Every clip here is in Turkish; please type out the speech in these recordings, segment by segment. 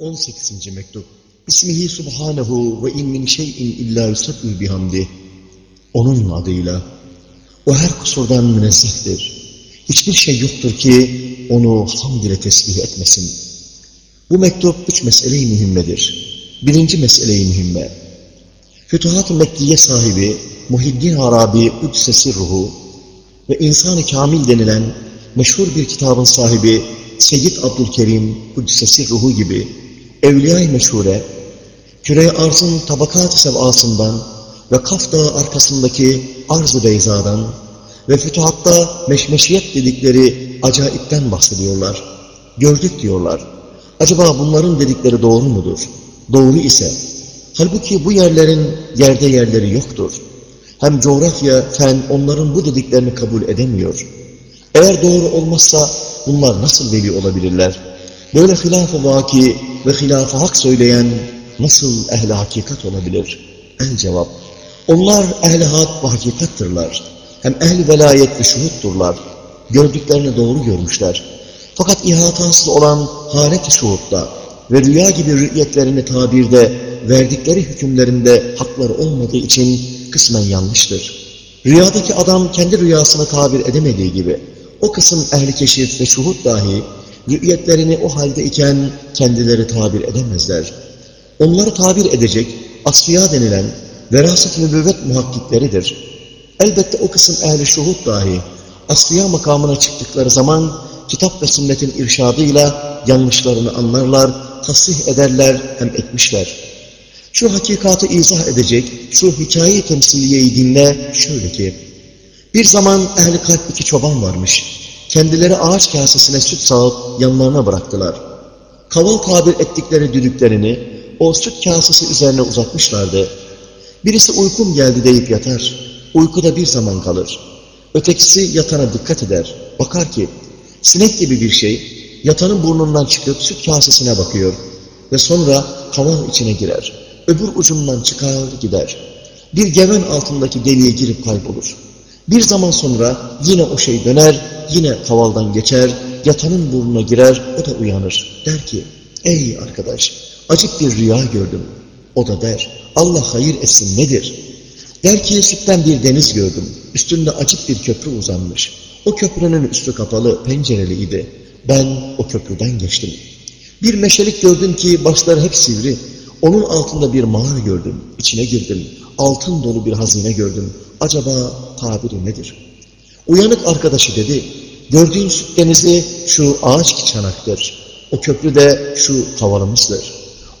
18. mektup. Bismihi subhanehu ve in min şeyin illa yusabbi bihamdih. Onun adıyla. O her kusurdan münezzehtir. Hiçbir şey yoktur ki onu hamd ile tesbih etmesin. Bu mektup üç meseleyi mühimmedir. Birinci meseleyi mühimme. Fütuhat-ı Mekkiye sahibi Muhiddin Arabi Üdsesi Ruhu ve İnsan-ı Kamil denilen meşhur bir kitabın sahibi Seyyid Abdülkerim Kudsesi Ruhu gibi Evliya-i Meşhure, küre arzın tabakat-ı sevasından ve Kaf Dağı arkasındaki Arz-ı Beyza'dan ve fütuhatta meşmeşiyet dedikleri acayipten bahsediyorlar. Gördük diyorlar. Acaba bunların dedikleri doğru mudur? Doğru ise, halbuki bu yerlerin yerde yerleri yoktur. Hem coğrafya, fen onların bu dediklerini kabul edemiyor. Eğer doğru olmazsa bunlar nasıl veli olabilirler? Böyle hilaf-ı vaki ve hilaf-ı hak söyleyen nasıl ehli hakikat olabilir? El cevap, onlar ehli hak ve hakikattırlar. Hem ehli velayet ve şuhutturlar. Gördüklerini doğru görmüşler. Fakat ihatasız olan halet-i şuhutta ve rüya gibi rü'yetlerini tabirde, verdikleri hükümlerinde hakları olmadığı için kısmen yanlıştır. Rüyadaki adam kendi rüyasını tabir edemediği gibi, o kısım ehli keşif ve şuhut dahi rü'yetlerini o halde iken kendileri tabir edemezler. Onları tabir edecek asfiya denilen veraset-i nübüvvet muhakkikleridir. Elbette o kısım ehli şuhut dahi asfiya makamına çıktıkları zaman kitap ve sünnetin irşadıyla yanlışlarını anlarlar, tasih ederler hem etmişler. Şu hakikatı izah edecek, şu hikaye temsiliyeyi dinle şöyle ki, bir zaman ehli kalp iki çoban varmış. Kendileri ağaç kasesine süt sağıp yanlarına bıraktılar. Kaval tabir ettikleri düdüklerini o süt kasesi üzerine uzatmışlardı. Birisi uykum geldi deyip yatar. Uykuda bir zaman kalır. Ötekisi yatana dikkat eder. Bakar ki sinek gibi bir şey yatanın burnundan çıkıp süt kasesine bakıyor. Ve sonra kaval içine girer. Öbür ucundan çıkar gider. Bir geven altındaki deliğe girip kaybolur. Bir zaman sonra yine o şey döner, yine kavaldan geçer, yatanın burnuna girer, o da uyanır. Der ki, ey arkadaş, acık bir rüya gördüm. O da der, Allah hayır etsin nedir? Der ki, sütten bir deniz gördüm. Üstünde acık bir köprü uzanmış. O köprünün üstü kapalı, pencereliydi. Ben o köprüden geçtim. Bir meşelik gördüm ki başları hep sivri. Onun altında bir mağara gördüm. İçine girdim. Altın dolu bir hazine gördüm. Acaba tabiri nedir? Uyanık arkadaşı dedi, gördüğün süt denizi şu ağaç çanaktır. O köprü de şu kavalımızdır.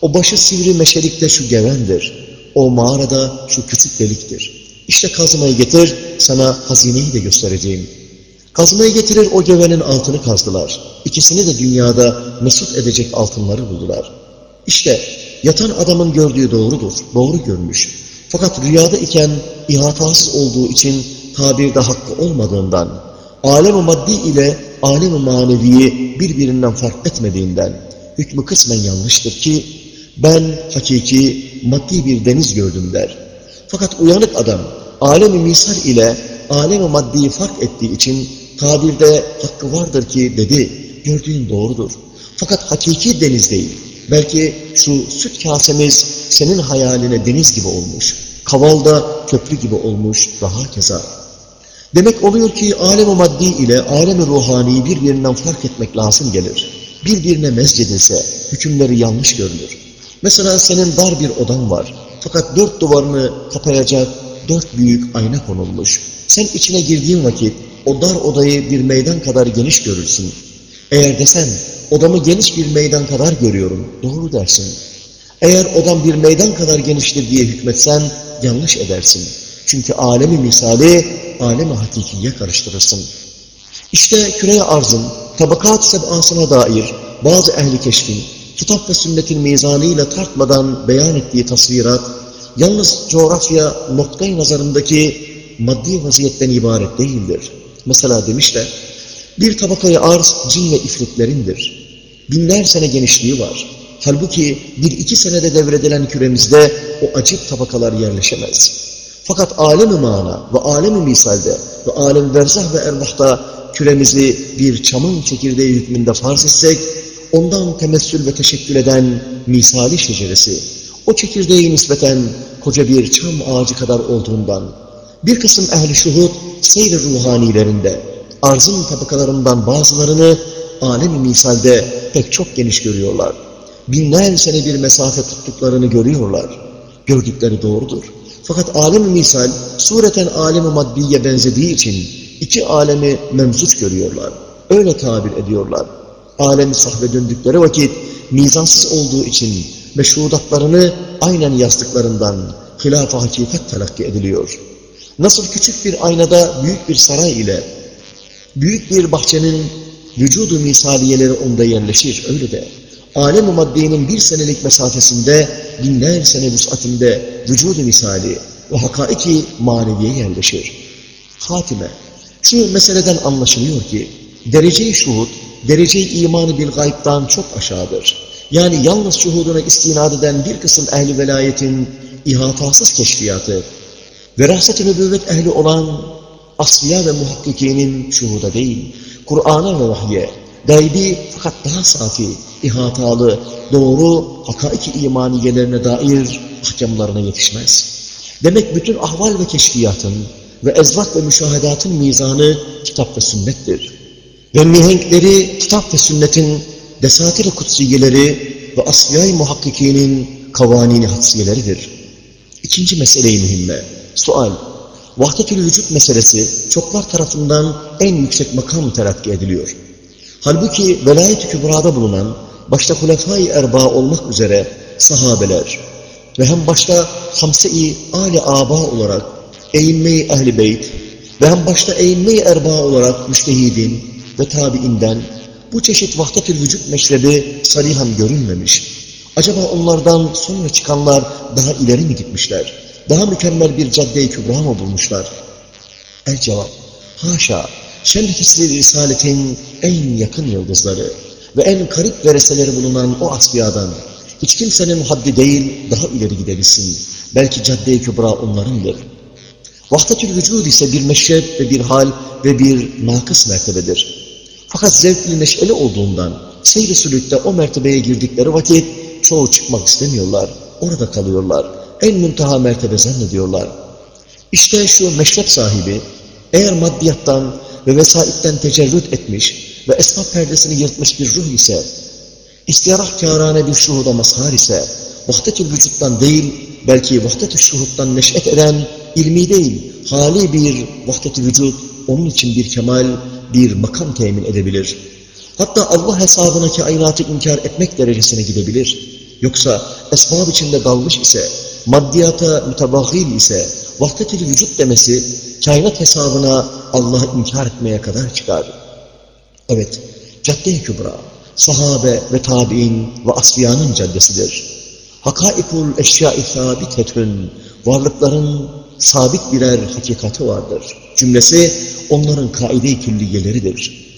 O başı sivri meşelikte şu gevendir. O mağarada şu küçük deliktir. İşte kazmayı getir, sana hazineyi de göstereceğim. Kazmayı getirir o gevenin altını kazdılar. İkisini de dünyada mesut edecek altınları buldular. İşte yatan adamın gördüğü doğrudur, doğru görmüş. Fakat rüyada iken ihatasız olduğu için tabirde hakkı olmadığından, alem-i maddi ile alem-i maneviyi birbirinden fark etmediğinden, hükmü kısmen yanlıştır ki, ben hakiki maddi bir deniz gördüm der. Fakat uyanık adam, alem-i misal ile alem-i maddiyi fark ettiği için, tabirde hakkı vardır ki dedi, gördüğün doğrudur. Fakat hakiki deniz değil. Belki şu süt kasemiz senin hayaline deniz gibi olmuş. Kavalda köprü gibi olmuş daha keza. Demek oluyor ki alem-i maddi ile alem-i ruhani birbirinden fark etmek lazım gelir. Birbirine mezcedilse hükümleri yanlış görülür. Mesela senin dar bir odan var. Fakat dört duvarını kapayacak dört büyük ayna konulmuş. Sen içine girdiğin vakit o dar odayı bir meydan kadar geniş görürsün. Eğer desen odamı geniş bir meydan kadar görüyorum, doğru dersin. Eğer odam bir meydan kadar geniştir diye hükmetsen yanlış edersin. Çünkü alemi misali, alemi hakikiye karıştırırsın. İşte küreye arzın, tabakat sebasına dair bazı ehli keşfin, kitap ve sünnetin mizanıyla tartmadan beyan ettiği tasvirat, yalnız coğrafya noktayı nazarındaki maddi vaziyetten ibaret değildir. Mesela demişler, bir tabakayı arz cin ve ifritlerindir. Binler sene genişliği var. Halbuki bir iki senede devredilen küremizde o acip tabakalar yerleşemez. Fakat alem-i mana ve alem-i misalde ve alem verzah ve ervahta küremizi bir çamın çekirdeği hükmünde farz etsek, ondan temessül ve teşekkül eden misali şeceresi, o çekirdeği nispeten koca bir çam ağacı kadar olduğundan, bir kısım ehli şuhud seyr ruhanilerinde, arzın tabakalarından bazılarını alem-i misalde pek çok geniş görüyorlar. Binler sene bir mesafe tuttuklarını görüyorlar. Gördükleri doğrudur. Fakat alem-i misal sureten alem-i maddiye benzediği için iki alemi memzuç görüyorlar. Öyle tabir ediyorlar. Alemi sahve döndükleri vakit mizansız olduğu için meşrudatlarını aynen yazdıklarından hilaf-ı hakikat telakki ediliyor. Nasıl küçük bir aynada büyük bir saray ile büyük bir bahçenin vücudu misaliyeleri onda yerleşir, öyle de alem-i maddenin bir senelik mesafesinde binler sene vüsatinde vücudu misali ve hakaiki maneviye yerleşir. Hatime, şu meseleden anlaşılıyor ki derece-i şuhud, derece-i imanı bil gaybdan çok aşağıdır. Yani yalnız şuhuduna istinad eden bir kısım ehli velayetin ihatasız keşfiyatı, veraset-i nübüvvet ehli olan asliya ve muhakkikinin şuhuda değil, Kur'an'a ve vahye, gaybi fakat daha safi, ihatalı, doğru, hakaiki imaniyelerine dair ahkamlarına yetişmez. Demek bütün ahval ve keşfiyatın ve ezvak ve müşahedatın mizanı kitap ve sünnettir. Ve mihenkleri kitap ve sünnetin desatir-i kutsiyeleri ve asfiyay muhakkikinin kavanini hadsiyeleridir. İkinci meseleyi mühimme, sual. Vahdetül vücut meselesi çoklar tarafından en yüksek makam terakki ediliyor. Halbuki velayet-i kübrada bulunan başta hulefai erba olmak üzere sahabeler ve hem başta hamse-i âli âba olarak eğinme-i ehl beyt ve hem başta eğinme-i erba olarak müştehidin ve tabiinden bu çeşit vahdet-ül vücut meşrebi sarihan görünmemiş. Acaba onlardan sonra çıkanlar daha ileri mi gitmişler? Daha mükemmel bir cadde-i kübra mı bulmuşlar? El cevap, haşa, şerh-i tesri risaletin en yakın yıldızları ve en karip vereseleri bulunan o asfiyadan hiç kimsenin haddi değil daha ileri gidebilsin. Belki cadde-i kübra onlarındır. Vahdetül vücud ise bir meşrep ve bir hal ve bir nakıs mertebedir. Fakat zevkli neşeli olduğundan seyr-i sülükte o mertebeye girdikleri vakit çoğu çıkmak istemiyorlar. Orada kalıyorlar. En münteha mertebe zannediyorlar. İşte şu meşrep sahibi eğer maddiyattan ve vesaitten tecerrüt etmiş ve esbab perdesini yırtmış bir ruh ise, istiyarahkârâne bir şuhuda mazhar ise, vahdet-ül vücuttan değil, belki vahdet-ül şuhuttan neş'et eden, ilmi değil, hali bir vahdet-ül vücut, onun için bir kemal, bir makam temin edebilir. Hatta Allah hesabına kainatı inkar etmek derecesine gidebilir. Yoksa esbab içinde dalmış ise, maddiyata mütebahil ise, vahdet-ül vücut demesi, kainat hesabına Allah'ı inkar etmeye kadar çıkar. Evet, cadde-i kübra, sahabe ve tabi'in ve asfiyanın caddesidir. Hakaikul eşya-i sabitetün, varlıkların sabit birer hakikati vardır. Cümlesi onların kaide-i külliyeleridir.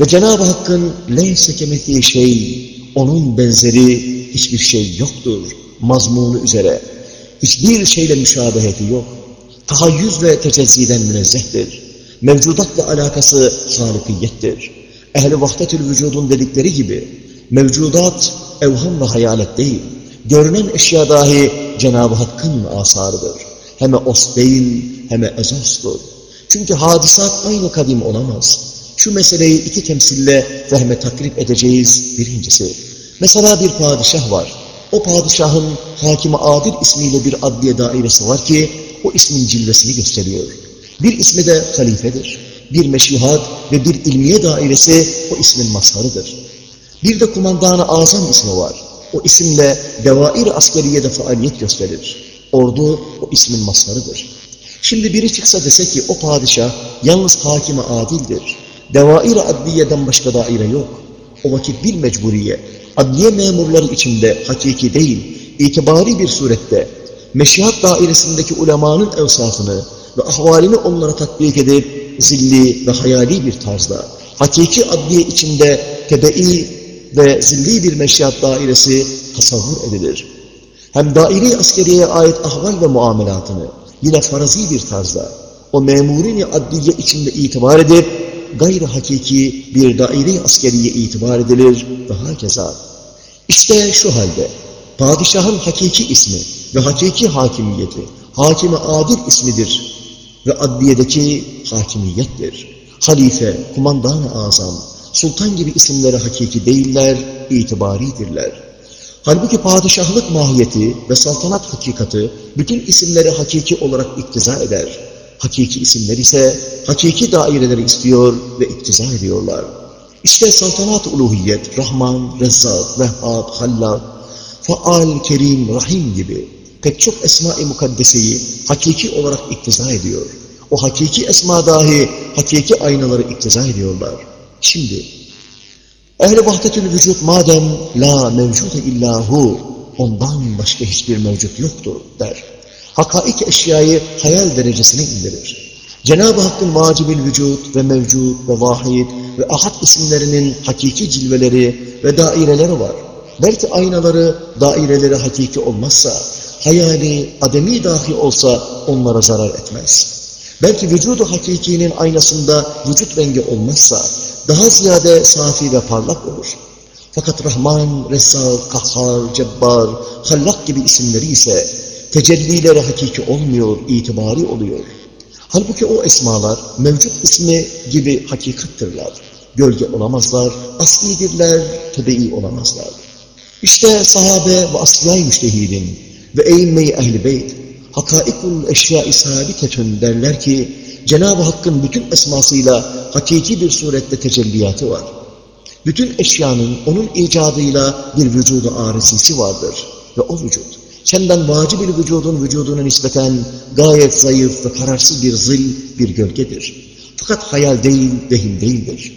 Ve Cenab-ı Hakk'ın leyse kemetiği şey, onun benzeri hiçbir şey yoktur. Mazmunu üzere. Hiçbir şeyle müşabeheti yok. Tahayyüz ve tecezziden münezzehtir. Mevcudatla alakası halikiyettir. Ehli vahdetül vücudun dedikleri gibi mevcudat evham ve hayalet değil. Görünen eşya dahi Cenab-ı Hakk'ın asarıdır. Hem os değil hem ezostur. Çünkü hadisat aynı kadim olamaz. Şu meseleyi iki temsille fehme takrip edeceğiz. Birincisi, mesela bir padişah var. O padişahın hakimi adil ismiyle bir adliye dairesi var ki o ismin cilvesini gösteriyor. Bir ismi de halifedir. Bir meşihat ve bir ilmiye dairesi o ismin mazharıdır. Bir de kumandanı azam ismi var. O isimle devair askeriyede faaliyet gösterir. Ordu o ismin mazharıdır. Şimdi biri çıksa dese ki o padişah yalnız hakime adildir. Devair adliyeden başka daire yok. O vakit bir mecburiye, adliye memurları içinde hakiki değil, itibari bir surette meşihat dairesindeki ulemanın evsafını ve ahvalini onlara tatbik edip zilli ve hayali bir tarzda hakiki adliye içinde tebei ve zilli bir meşihat dairesi tasavvur edilir. Hem daire askeriyeye ait ahval ve muamelatını yine farazi bir tarzda o memurini adliye içinde itibar edip gayri hakiki bir daire askeriye itibar edilir ve hakeza. İşte şu halde padişahın hakiki ismi ve hakiki hakimiyeti, hakimi adil ismidir ve adliyedeki hakimiyettir. Halife, kumandan-ı azam, sultan gibi isimleri hakiki değiller, itibaridirler. Halbuki padişahlık mahiyeti ve saltanat hakikati bütün isimleri hakiki olarak iktiza eder. Hakiki isimler ise hakiki daireleri istiyor ve iktiza ediyorlar. İşte saltanat uluhiyet, Rahman, Rezzak, Vehhab, Hallak, Faal, Kerim, Rahim gibi pek çok esma-i mukaddeseyi hakiki olarak iktiza ediyor. O hakiki esma dahi hakiki aynaları iktiza ediyorlar. Şimdi Ehl-i vahdetül vücut madem la mevcude illahu ondan başka hiçbir mevcut yoktur der. Hakaik eşyayı hayal derecesine indirir. Cenab-ı Hakk'ın vacibil vücut ve mevcut ve vahid ve ahad isimlerinin hakiki cilveleri ve daireleri var. Belki aynaları, daireleri hakiki olmazsa, hayali, ademi dahi olsa onlara zarar etmez. Belki vücudu hakikinin aynasında vücut rengi olmazsa, daha ziyade safi ve parlak olur. Fakat Rahman, Ressal, Kahhar, Cebbar, Hallak gibi isimleri ise tecellileri hakiki olmuyor, itibari oluyor. Halbuki o esmalar mevcut ismi gibi hakikattırlar. Gölge olamazlar, aslidirler, tebe'i olamazlar. İşte sahabe ve asli müştehidin ve eğinmeyi ehl-i beyt, hakaikul eşya-i sabitetün derler ki, Cenab-ı Hakk'ın bütün esmasıyla hakiki bir surette tecelliyatı var. Bütün eşyanın onun icadıyla bir vücudu arizisi vardır. Ve o vücut, senden vacib bir vücudun vücuduna nispeten gayet zayıf ve kararsız bir zil, bir gölgedir. Fakat hayal değil, vehim değildir.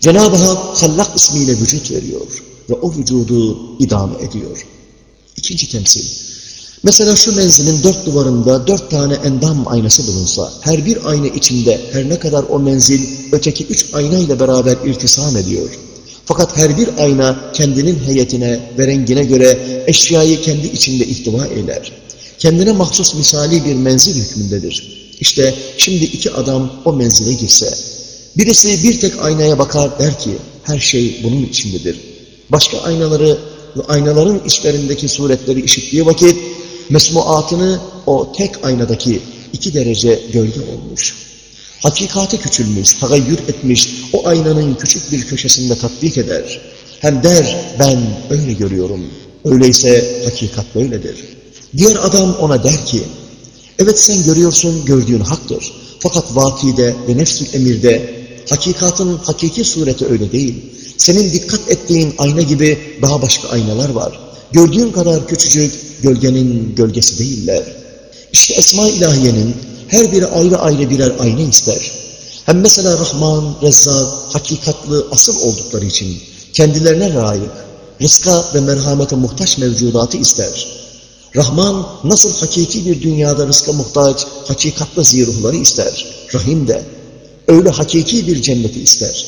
Cenab-ı Hak Hallak ismiyle vücut veriyor ve o vücudu idame ediyor. İkinci temsil. Mesela şu menzilin dört duvarında dört tane endam aynası bulunsa, her bir ayna içinde her ne kadar o menzil öteki üç ayna ile beraber irtisam ediyor. Fakat her bir ayna kendinin heyetine ve rengine göre eşyayı kendi içinde ihtiva eder. Kendine mahsus misali bir menzil hükmündedir. İşte şimdi iki adam o menzile girse, birisi bir tek aynaya bakar der ki, her şey bunun içindedir. Başka aynaları aynaların içlerindeki suretleri işittiği vakit, mesmuatını o tek aynadaki iki derece gölge olmuş. Hakikate küçülmüş, tagayyür etmiş, o aynanın küçük bir köşesinde tatbik eder. Hem der, ben öyle görüyorum. Öyleyse hakikat böyledir. Diğer adam ona der ki, evet sen görüyorsun, gördüğün haktır. Fakat vakide ve nefsül emirde hakikatın hakiki sureti öyle değil. Senin dikkat ettiğin ayna gibi daha başka aynalar var. Gördüğün kadar küçücük, gölgenin gölgesi değiller. İşte Esma-i İlahiye'nin her biri ayrı ayrı birer ayna ister. Hem mesela Rahman, Rezzak, hakikatlı asıl oldukları için kendilerine layık, rızka ve merhamete muhtaç mevcudatı ister. Rahman nasıl hakiki bir dünyada rızka muhtaç, hakikatlı ziruhları ister. Rahim de öyle hakiki bir cenneti ister.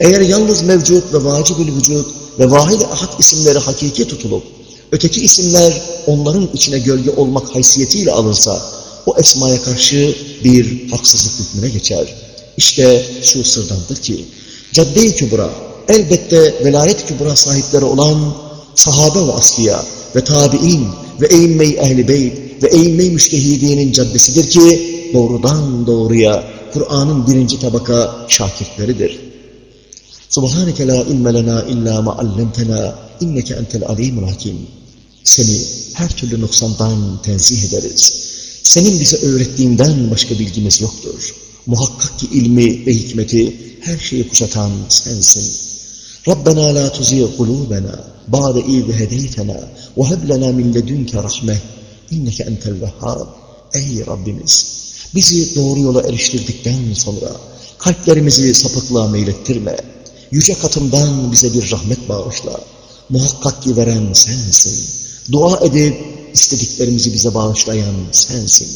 Eğer yalnız mevcut ve vacibül vücut ve vahid ahad isimleri hakiki tutulup, öteki isimler onların içine gölge olmak haysiyetiyle alınsa, o esmaya karşı bir haksızlık hükmüne geçer. İşte şu sırdandır ki, cadde-i kübra, elbette velayet kübra sahipleri olan sahabe ve asliya ve tabi'in ve eğinme-i ehl-i beyt ve eğinme-i müştehidinin caddesidir ki, doğrudan doğruya Kur'an'ın birinci tabaka şakirtleridir. Subhaneke la ilme lena illa ma allamtena inneke entel alimul hakim. Seni her türlü noksandan tenzih ederiz. Senin bize öğrettiğinden başka bilgimiz yoktur. Muhakkak ki ilmi ve hikmeti her şeyi kuşatan sensin. Rabbena la tuzigh kulubena ba'de iz hedeytena ve heb lena min ledunke rahmeh inneke entel vehhab. Ey Rabbimiz! Bizi doğru yola eriştirdikten sonra kalplerimizi sapıklığa meylettirme. Yüce katımdan bize bir rahmet bağışla. Muhakkak ki veren sensin. Dua edip istediklerimizi bize bağışlayan sensin.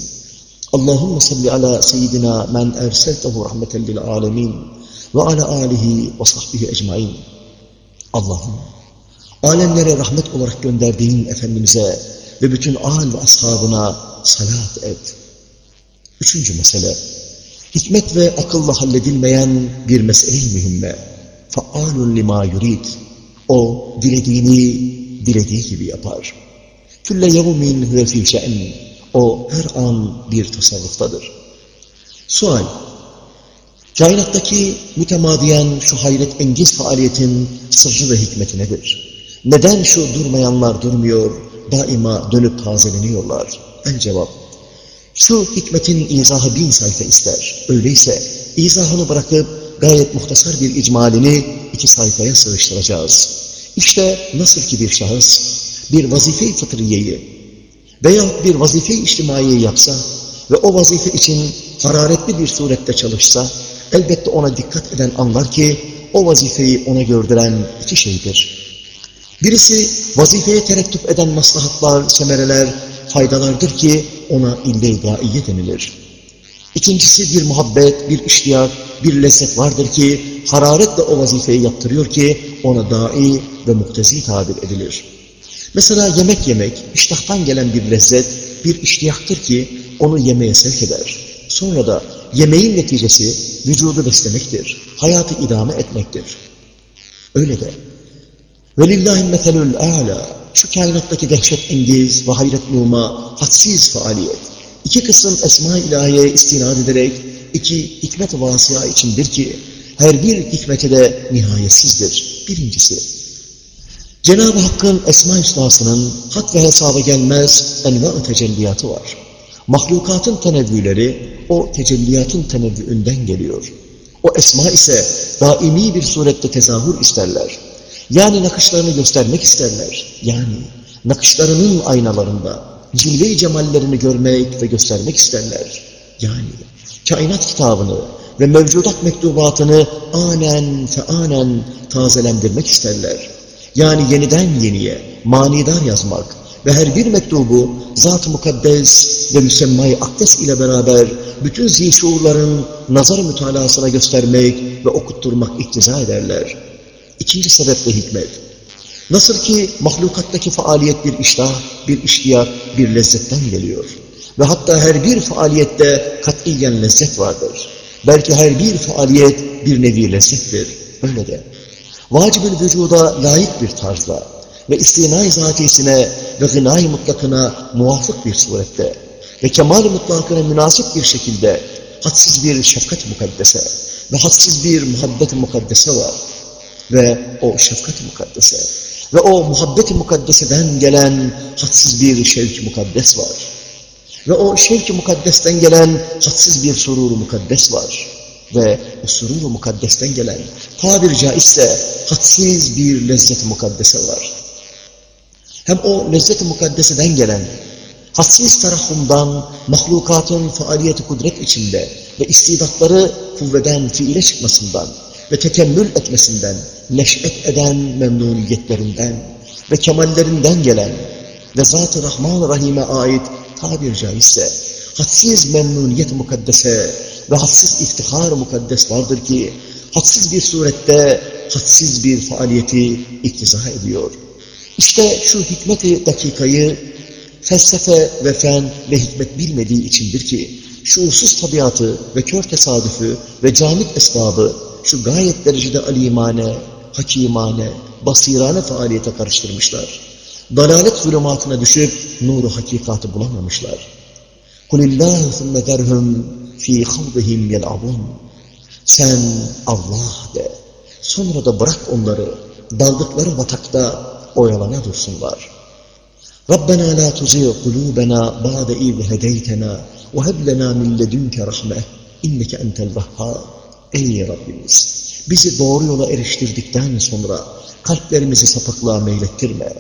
Allahümme salli ala seyyidina men erseltehu rahmeten lil alemin ve ala alihi ve sahbihi ecmain. Allah'ım, alemlere rahmet olarak gönderdiğin Efendimiz'e ve bütün al ve ashabına salat et. Üçüncü mesele, hikmet ve akılla halledilmeyen bir mesele-i mühimme. Faalun lima yurid. O dilediğini dilediği gibi yapar. Külle yevmin huve fî şe'n. O her an bir tasarruftadır. Sual. Kainattaki mütemadiyen şu hayret engiz faaliyetin sırrı ve hikmeti nedir? Neden şu durmayanlar durmuyor, daima dönüp tazeleniyorlar? El cevap. Şu hikmetin izahı bin sayfa ister. Öyleyse izahını bırakıp gayet muhtasar bir icmalini iki sayfaya sığıştıracağız. İşte nasıl ki bir şahıs bir vazife-i fıtriyeyi veya bir vazife-i içtimaiyeyi yapsa ve o vazife için hararetli bir surette çalışsa, elbette ona dikkat eden anlar ki o vazifeyi ona gördüren iki şeydir. Birisi vazifeye terettüp eden maslahatlar, semereler, faydalardır ki ona ille-i gaiye denilir. İkincisi bir muhabbet, bir iştiyak, bir lezzet vardır ki hararetle o vazifeyi yaptırıyor ki ona dai ve muhtezi tabir edilir. Mesela yemek yemek, iştahtan gelen bir lezzet, bir iştiyaktır ki onu yemeye sevk eder. Sonra da yemeğin neticesi vücudu beslemektir, hayatı idame etmektir. Öyle de Velillahi meselül âlâ şu kainattaki dehşet engiz ve hayret numa hadsiz faaliyet iki kısım esma-i ilahiye istinad ederek iki hikmet-i vasıya içindir ki her bir hikmeti de nihayetsizdir. Birincisi Cenab-ı Hakk'ın esma-i had ve hesaba gelmez enva-ı tecelliyatı var. Mahlukatın tenevvüleri o tecelliyatın tenevvüünden geliyor. O esma ise daimi bir surette tezahür isterler. Yani nakışlarını göstermek isterler. Yani nakışlarının aynalarında cilve-i cemallerini görmek ve göstermek isterler. Yani kainat kitabını ve mevcudat mektubatını anen fe anen tazelendirmek isterler. Yani yeniden yeniye manidar yazmak ve her bir mektubu zat-ı mukaddes ve müsemma-i akdes ile beraber bütün zişuurların nazar mütalasına göstermek ve okutturmak iktiza ederler. İkinci sebep ve hikmet. Nasıl ki mahlukattaki faaliyet bir iştah, bir iştiyak, bir lezzetten geliyor. Ve hatta her bir faaliyette katiyen lezzet vardır. Belki her bir faaliyet bir nevi lezzettir. Öyle de. Vacib-ül vücuda layık bir tarzla ve istinay zatisine ve gınay mutlakına muvafık bir surette ve kemal mutlakına münasip bir şekilde hadsiz bir şefkat mukaddese ve hadsiz bir muhabbet mukaddese var. Ve o şefkat mukaddese ve o muhabbet-i mukaddeseden gelen hadsiz bir şevk mukaddes var. Ve o şevk-i mukaddesten gelen hadsiz bir sururu mukaddes var. Ve sururu mukaddesten gelen tabir caizse hadsiz bir lezzet-i mukaddese var. Hem o lezzet-i mukaddeseden gelen hadsiz tarafından mahlukatın faaliyeti kudret içinde ve istidatları kuvveden fiile çıkmasından ve tekemmül etmesinden, neş'et eden memnuniyetlerinden ve kemallerinden gelen ve Zat-ı Rahman Rahim'e ait tabir caizse hadsiz memnuniyet mukaddese ve hadsiz iftihar mukaddes vardır ki hadsiz bir surette hadsiz bir faaliyeti iktiza ediyor. İşte şu hikmeti dakikayı felsefe ve fen ve hikmet bilmediği içindir ki şuursuz tabiatı ve kör tesadüfü ve camit esbabı şu gayet derecede alimane, hakimane, basirane faaliyete karıştırmışlar. Dalalet zulümatına düşüp nuru hakikatı bulamamışlar. Kulillahu thumme derhum fi havdihim yel'abun. Sen Allah de. Sonra da bırak onları daldıkları batakta oyalana dursunlar. Rabbena la tuzigh kulubena ba'de iz hedeytena ve heb lena min ledunke rahme inneke entel vehhab. Ey Rabbimiz! Bizi doğru yola eriştirdikten sonra kalplerimizi sapıklığa meylettirme.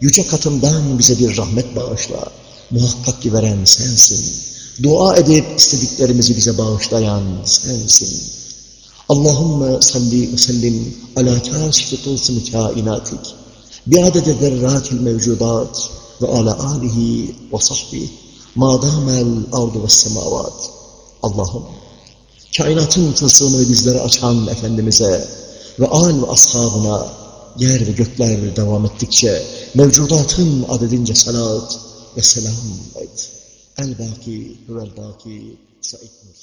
Yüce katından bize bir rahmet bağışla. Muhakkak ki veren sensin. Dua edip istediklerimizi bize bağışlayan sensin. Allahümme salli ve sellim ala kâşifi tılsım kainatik. Biadede zerratil mevcudat ve ala alihi ve sahbihi. Madamel ardu ve semavat. Allah'ım kainatın tılsımını bizlere açan Efendimiz'e ve al ve ashabına yer ve gökler devam ettikçe mevcudatın adedince salat ve selam et. ألبانكي رالباكي سايكوس